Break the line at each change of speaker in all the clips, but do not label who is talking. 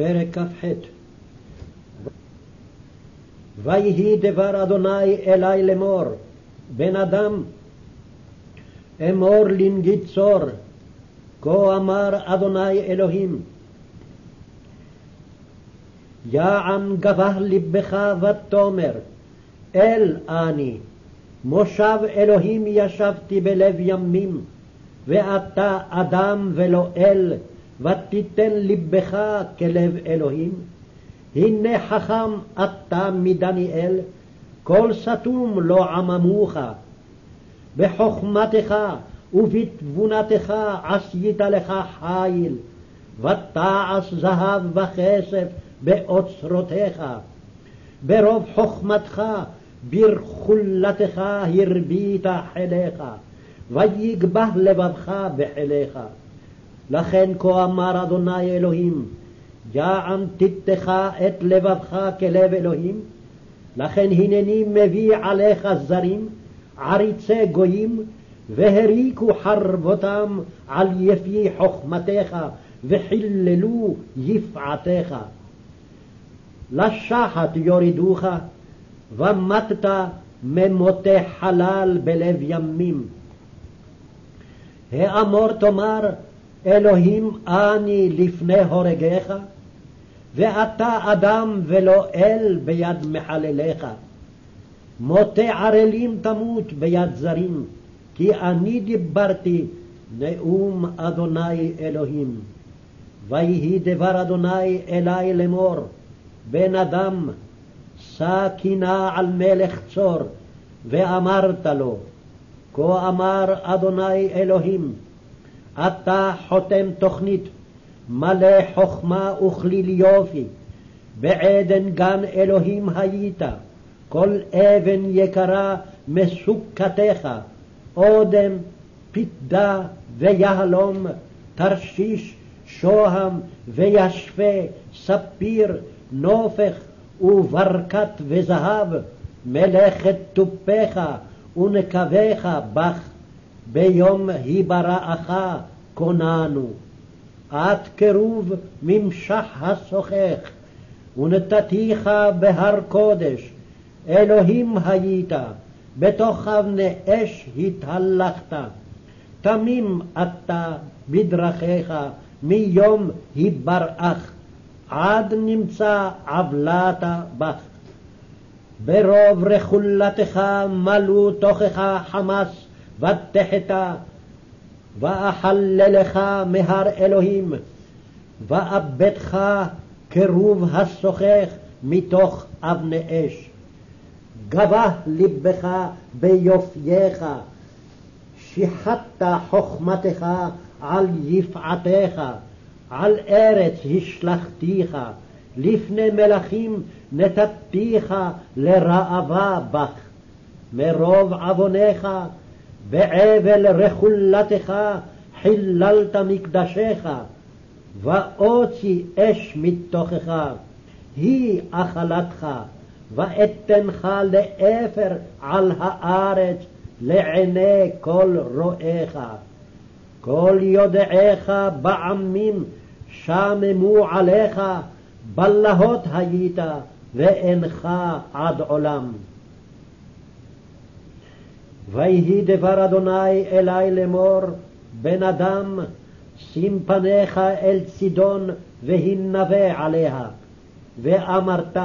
פרק כ"ח. ויהי דבר אדוני אלי לאמור, בן אדם, אמור לנגיצור, כה אמר אדוני אלוהים, יען גבה לבך ותאמר, אל אני, מושב אלוהים ישבתי בלב ימים, ואתה אדם ולא אל, ותיתן לבך כלב אלוהים. הנה חכם אתה מדניאל, כל סתום לא עממוך. בחוכמתך ובתבונתך עשית לך חיל, ותעש זהב וכסף באוצרותיך. ברוב חוכמתך, ברכולתך הרבית חיליך, ויגבה לבבך בחיליך. לכן כה אמר אדוני אלוהים, יען תיתך את לבבך כלב אלוהים, לכן הנני מביא עליך זרים, עריצי גויים, והריקו חרבותם על יפי חוכמתך, וחיללו יפעתך. לשחת יורידוך, ומתת ממותי חלל בלב ימים. האמור תאמר, אלוהים אני לפני הורגך, ואתה אדם ולא אל ביד מחלליך. מותי ערלים תמות ביד זרים, כי אני דיברתי נאום אדוני אלוהים. ויהי דבר אדוני אלי לאמור, בן אדם, שא קינה על מלך צור, ואמרת לו, כה אמר אדוני אלוהים, אתה חותם תוכנית, מלא חכמה וכליל יופי, בעדן גן אלוהים היית, כל אבן יקרה מסוכתך, אודם, פתדה ויהלום, תרשיש, שוהם וישפה, ספיר, נופך וברקת וזהב, מלאכת תופיך ונקביך בך, ביום היבראך כוננו. את קרוב ממשח השוחך, ונתתיך בהר קודש, אלוהים היית, בתוך אבני אש התהלכת. תמים אתה בדרכיך מיום היבראך, עד נמצא עוולת בך. ברוב רכולתך מלאו תוכך חמס ותחתה, ואחללך מהר אלוהים, ואבדך כרוב השוחך מתוך אבני אש. גבה לבך ביופייך, שיחדת חוכמתך על יפעתך, על ארץ השלכתיך, לפני מלכים נתתיך לראווה בך. מרוב עווניך, בעבל רכולתך, חיללת מקדשך, ואוצי אש מתוכך, היא אכלתך, ואתנך לאפר על הארץ, לעיני כל רואיך. כל יודעיך בעמים שממו עליך, בלהות היית, ואינך עד עולם. ויהי דבר אדוני אלי לאמור, בן אדם, שים פניך אל צידון והנבא עליה. ואמרת,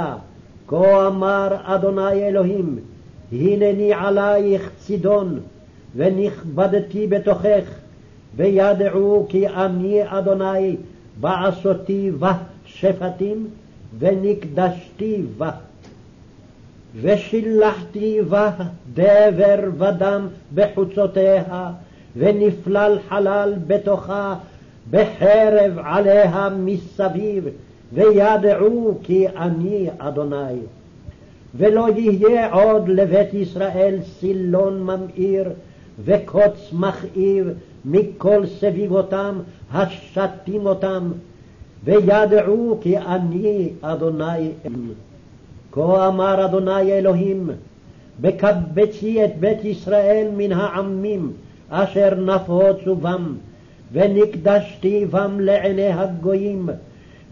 כה אמר אדוני אלוהים, הנני עלייך צידון, ונכבדתי בתוכך, וידעו כי אני אדוני בעשותי בה שפטים, ונקדשתי בה. ושילחתי בה דבר ודם בחוצותיה, ונפלל חלל בתוכה, בחרב עליה מסביב, וידעו כי אני אדוני. ולא יהיה עוד לבית ישראל סילון ממאיר, וקוץ מכאיב מכל סביבותם השתים אותם, וידעו כי אני אדוני אלוהים. כה אמר אדוני אלוהים, בקבצי את בית ישראל מן העמים אשר נפוצו בם, ונקדשתי בם לעיני הגויים,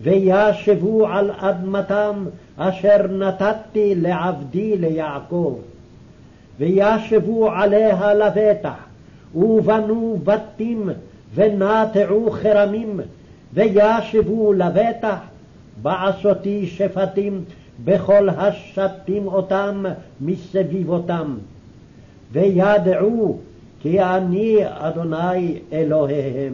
וישבו על אדמתם אשר נתתי לעבדי ליעקב. וישבו עליה לבטח, ובנו בתים, ונטעו כרמים, וישבו לבטח, בעשותי שפטים בכל השתים אותם מסביבותם. וידעו כי אני אדוני אלוהיהם.